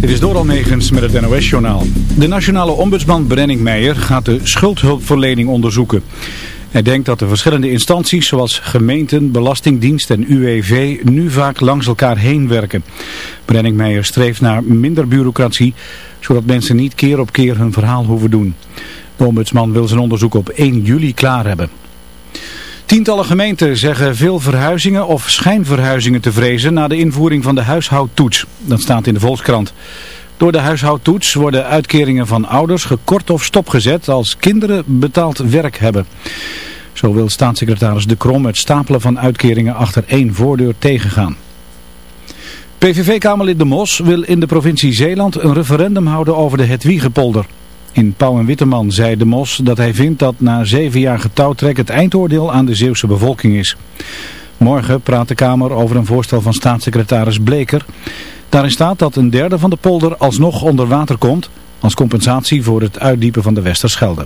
Dit is Doral Negens met het NOS-journaal. De nationale ombudsman Brenning Meijer gaat de schuldhulpverlening onderzoeken. Hij denkt dat de verschillende instanties zoals gemeenten, belastingdienst en UWV nu vaak langs elkaar heen werken. Brenning Meijer streeft naar minder bureaucratie, zodat mensen niet keer op keer hun verhaal hoeven doen. De ombudsman wil zijn onderzoek op 1 juli klaar hebben. Tientallen gemeenten zeggen veel verhuizingen of schijnverhuizingen te vrezen na de invoering van de huishoudtoets. Dat staat in de Volkskrant. Door de huishoudtoets worden uitkeringen van ouders gekort of stopgezet als kinderen betaald werk hebben. Zo wil staatssecretaris De Krom het stapelen van uitkeringen achter één voordeur tegengaan. PVV-kamerlid De Mos wil in de provincie Zeeland een referendum houden over de Hetwiegepolder. In Pauw en Witteman zei de Mos dat hij vindt dat na zeven jaar getouwtrek het eindoordeel aan de Zeeuwse bevolking is. Morgen praat de Kamer over een voorstel van staatssecretaris Bleker. Daarin staat dat een derde van de polder alsnog onder water komt als compensatie voor het uitdiepen van de Westerschelde.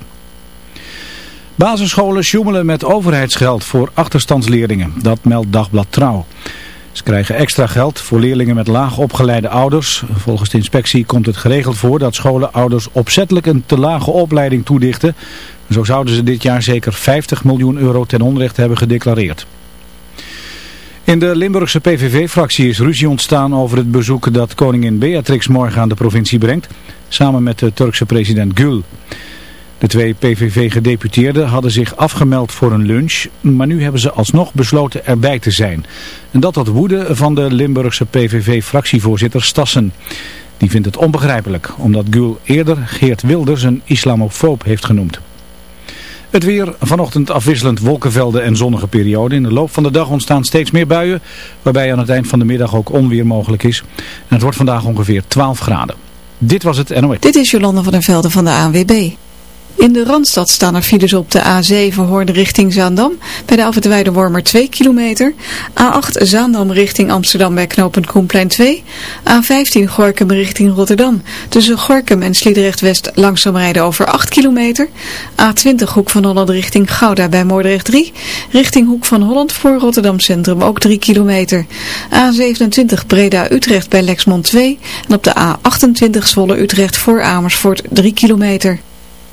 Basisscholen sjoemelen met overheidsgeld voor achterstandsleerlingen. Dat meldt Dagblad Trouw. Ze krijgen extra geld voor leerlingen met laag opgeleide ouders. Volgens de inspectie komt het geregeld voor dat scholen ouders opzettelijk een te lage opleiding toedichten. Zo zouden ze dit jaar zeker 50 miljoen euro ten onrechte hebben gedeclareerd. In de Limburgse PVV-fractie is ruzie ontstaan over het bezoek dat koningin Beatrix morgen aan de provincie brengt, samen met de Turkse president Gül. De twee PVV-gedeputeerden hadden zich afgemeld voor een lunch, maar nu hebben ze alsnog besloten erbij te zijn. En dat had woede van de Limburgse PVV-fractievoorzitter Stassen. Die vindt het onbegrijpelijk, omdat Gül eerder Geert Wilders een islamofoob heeft genoemd. Het weer, vanochtend afwisselend wolkenvelden en zonnige perioden. In de loop van de dag ontstaan steeds meer buien, waarbij aan het eind van de middag ook onweer mogelijk is. En het wordt vandaag ongeveer 12 graden. Dit was het NOS. Dit is Jolanda van der Velden van de ANWB. In de Randstad staan er files op de A7 Hoorn richting Zaandam. Bij de Alphen Wormer 2 kilometer. A8 Zaandam richting Amsterdam bij knooppunt Koenplein 2. A15 Gorkum richting Rotterdam. Tussen Gorkum en Sliedrecht West langzaam rijden over 8 kilometer. A20 Hoek van Holland richting Gouda bij Moordrecht 3. Richting Hoek van Holland voor Rotterdam Centrum ook 3 kilometer. A27 Breda Utrecht bij Lexmond 2. En op de A28 Zwolle Utrecht voor Amersfoort 3 kilometer.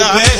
Yeah.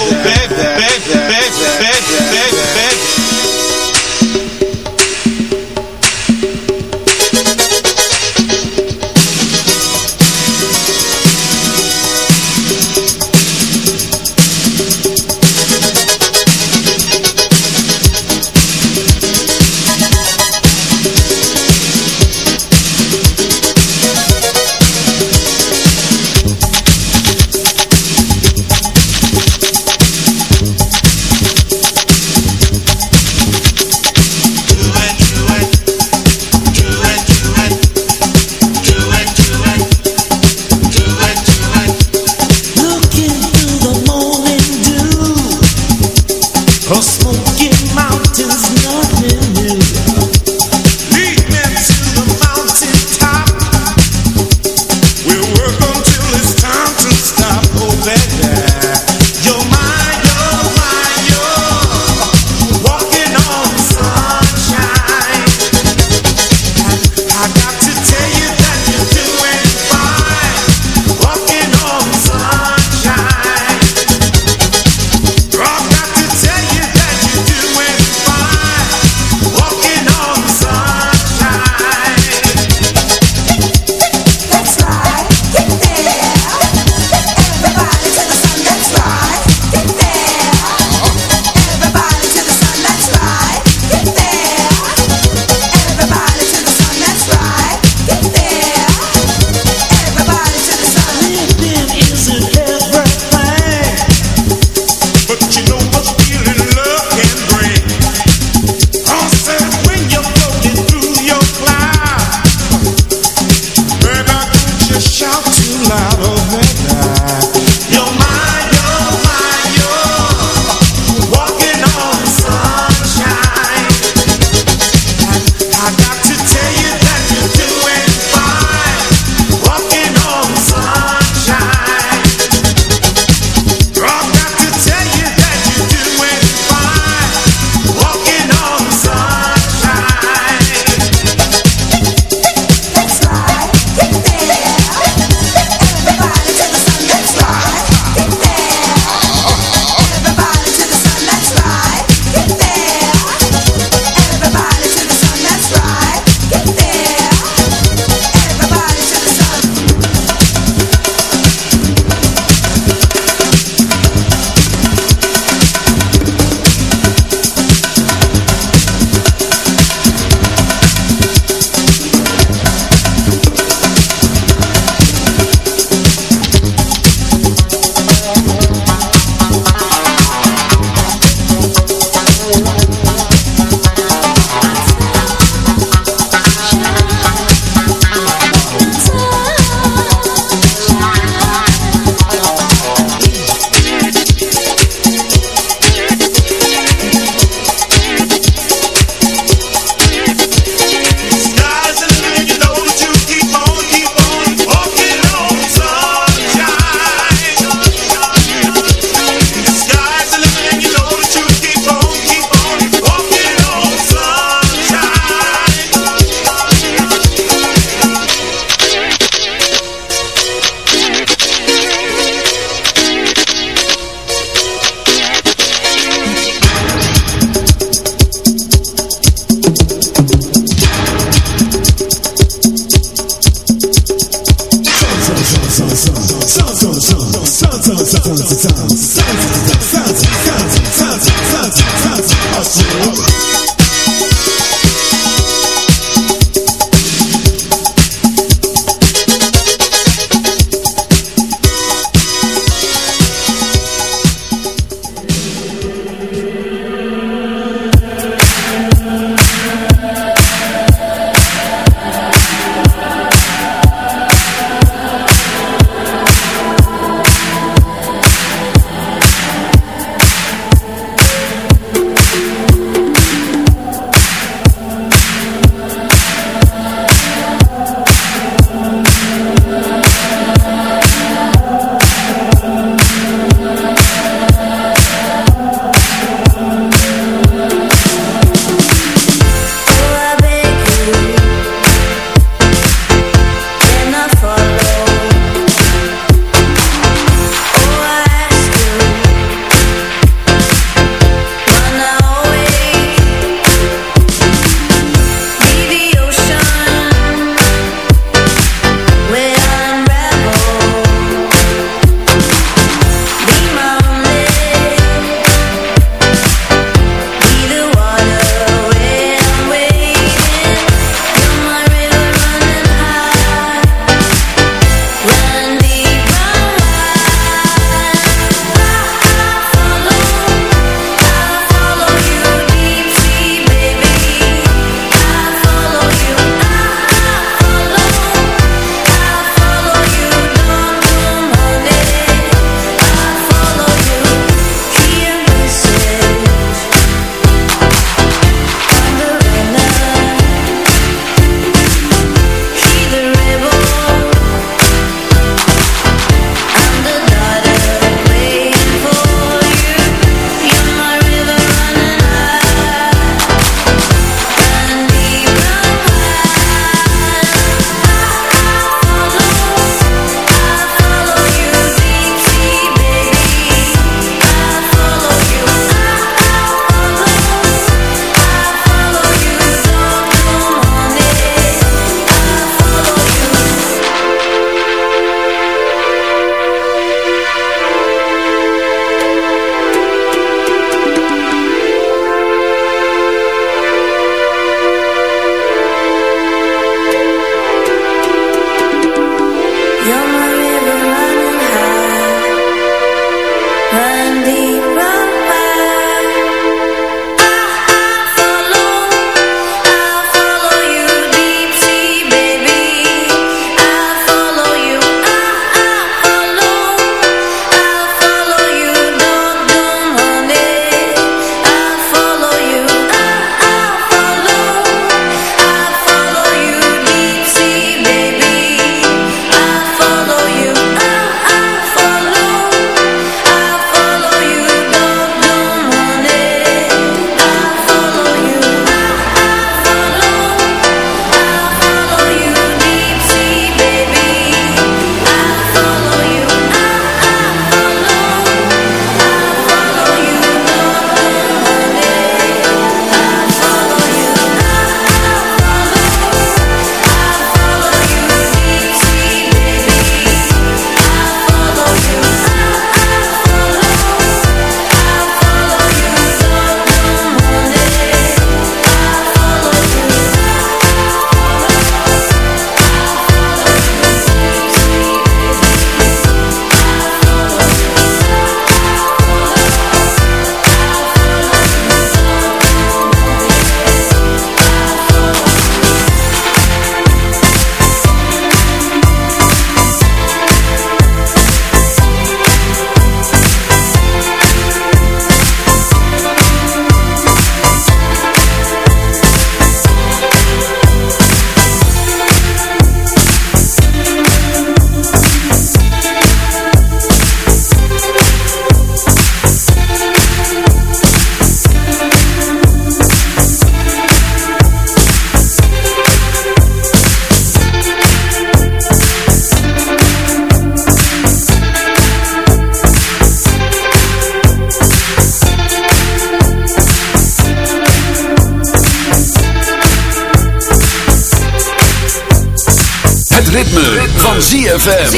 ritme, van ZFM.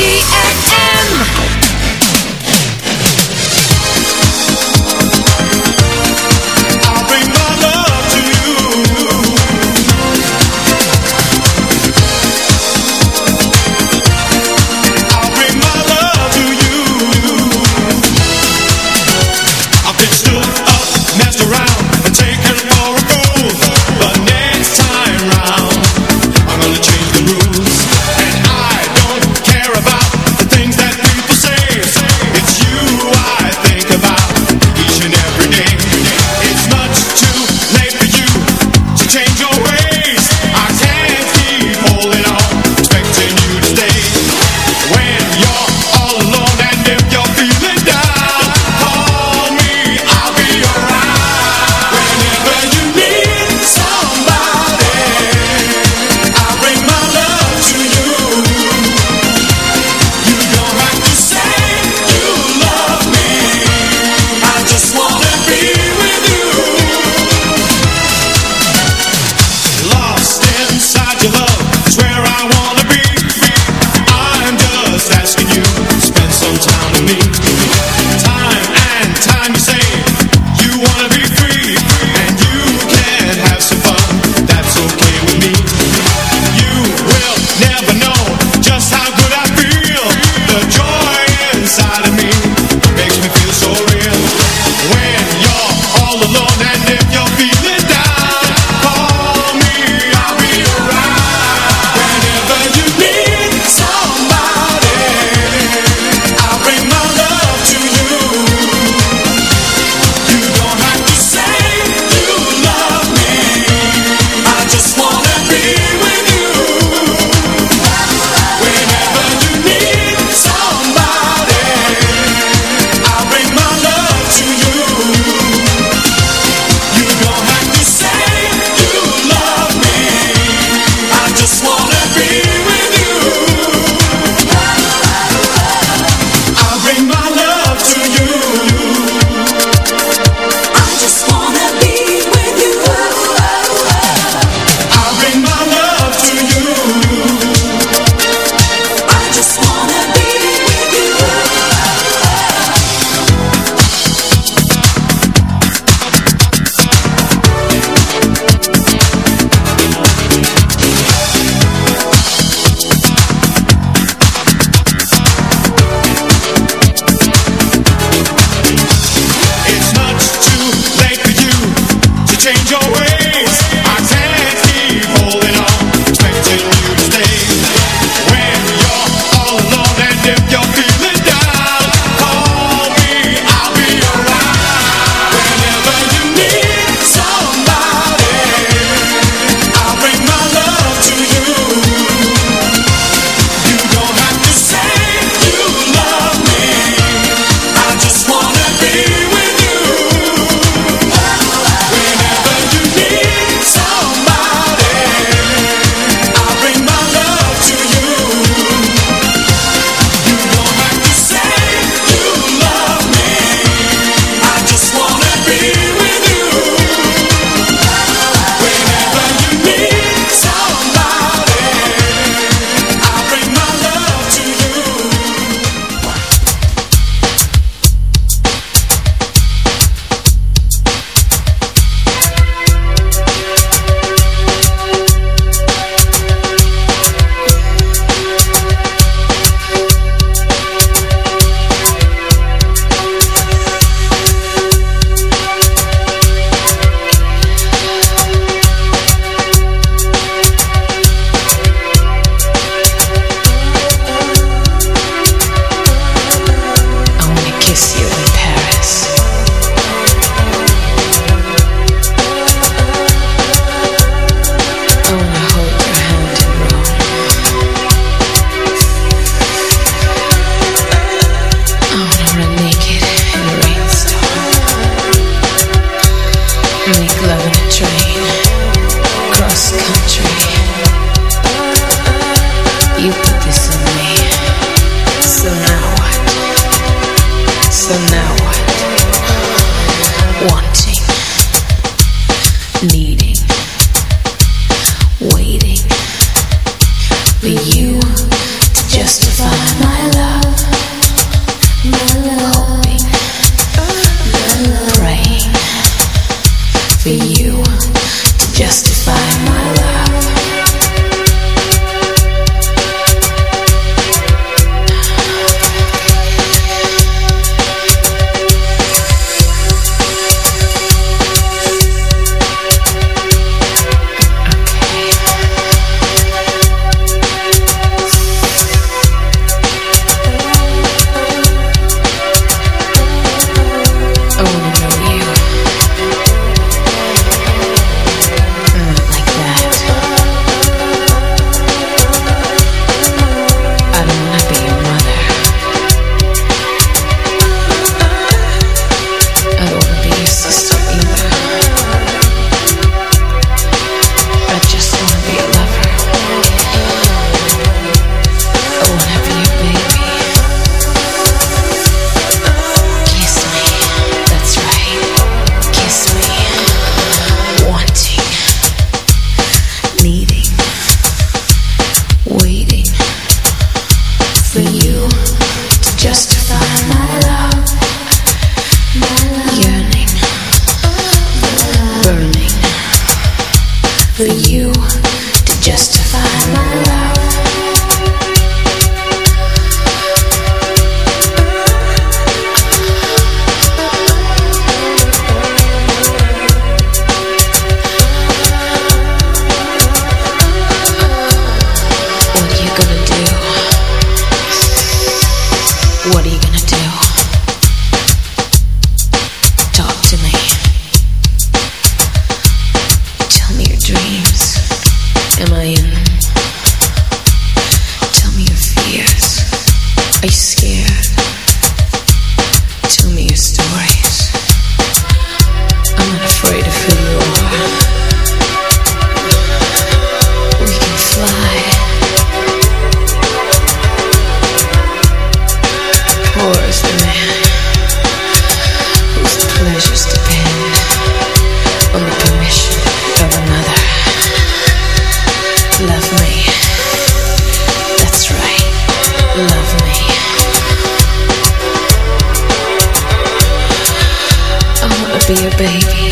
Be your baby.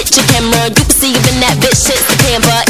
with your camera. You can see even that bitch shit's the camera.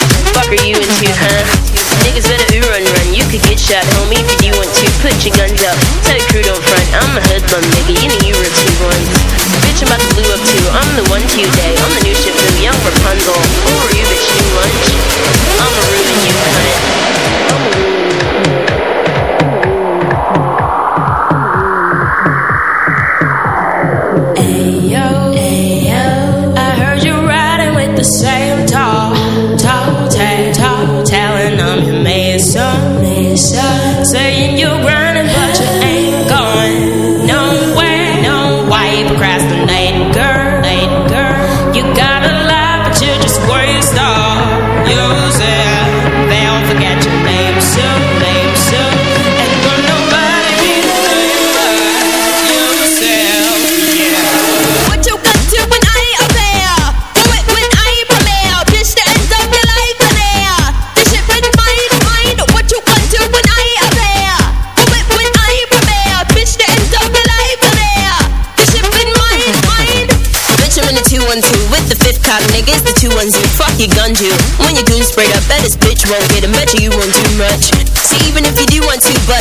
Fuck are you into, huh? Niggas better ooh run run. You could get shot, homie, if you do want to. Put your guns up. Tell your crew don't front. I'm a hoodlum, nigga. You know you were two ones. Bitch, I'm about to blue up too. I'm the one two day. I'm the new ship young Rapunzel. Who are you, bitch? New lunch? I'ma ruin you, cunt.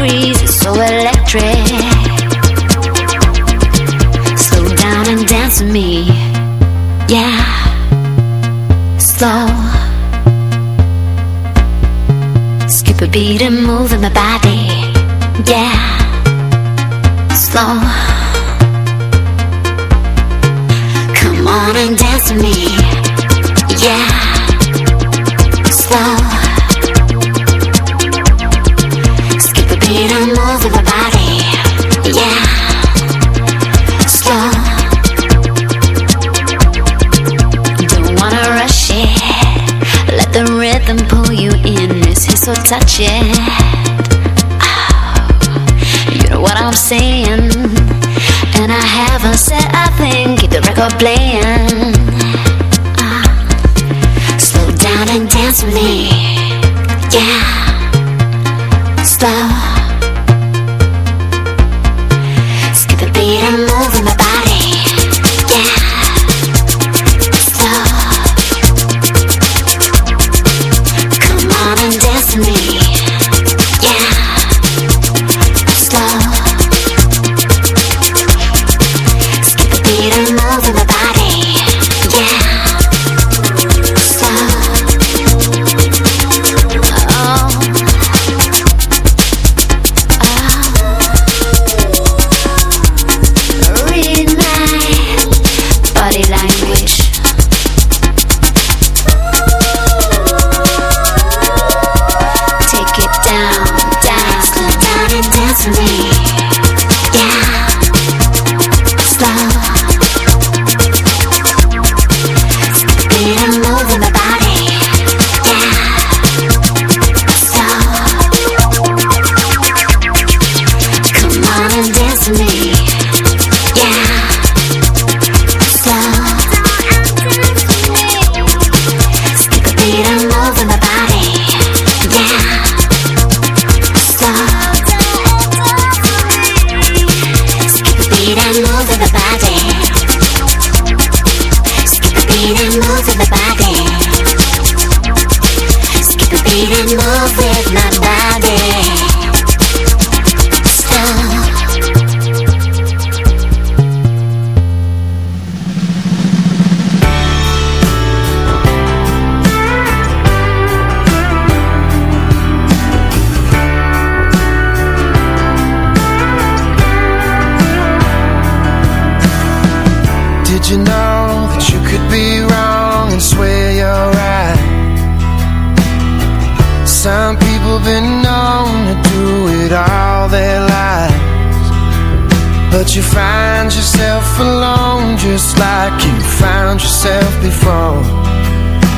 degrees, it's so electric. Slow down and dance with me, yeah. Slow. Skip a beat and move in my body, yeah. Slow. Come on and dance with me, This it. Oh, you know what I'm saying? And I haven't said a thing. Keep the record playing.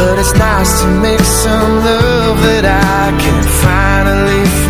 But it's nice to make some love that I can finally feel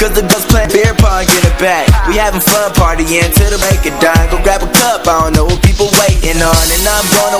Cause the girls playing beer pong, get it back. We having fun partying till the break of dawn. Go grab a cup, I don't know what people waiting on. And I'm going